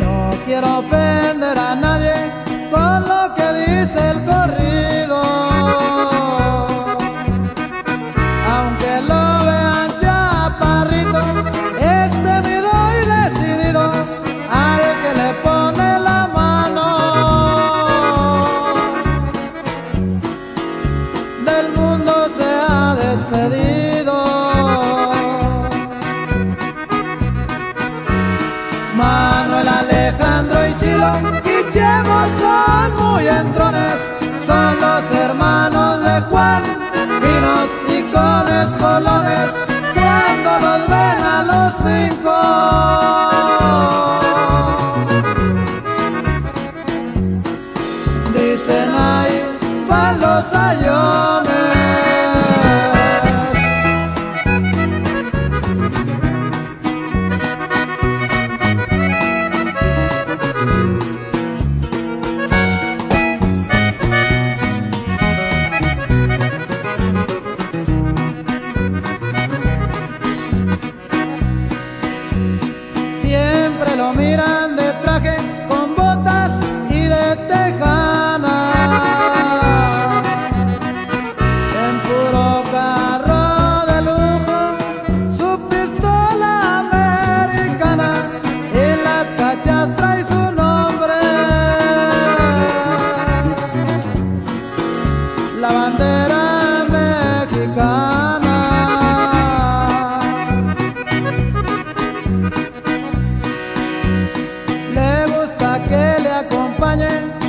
No quiero ofender a nadie con lo que dice el corriente. Juan, finos y cones polones, cuando los ven a los cinco. Dicen ahí van los ayones. las cachas trae su nombre. La bandera mexicana. Le gusta que le acompañen.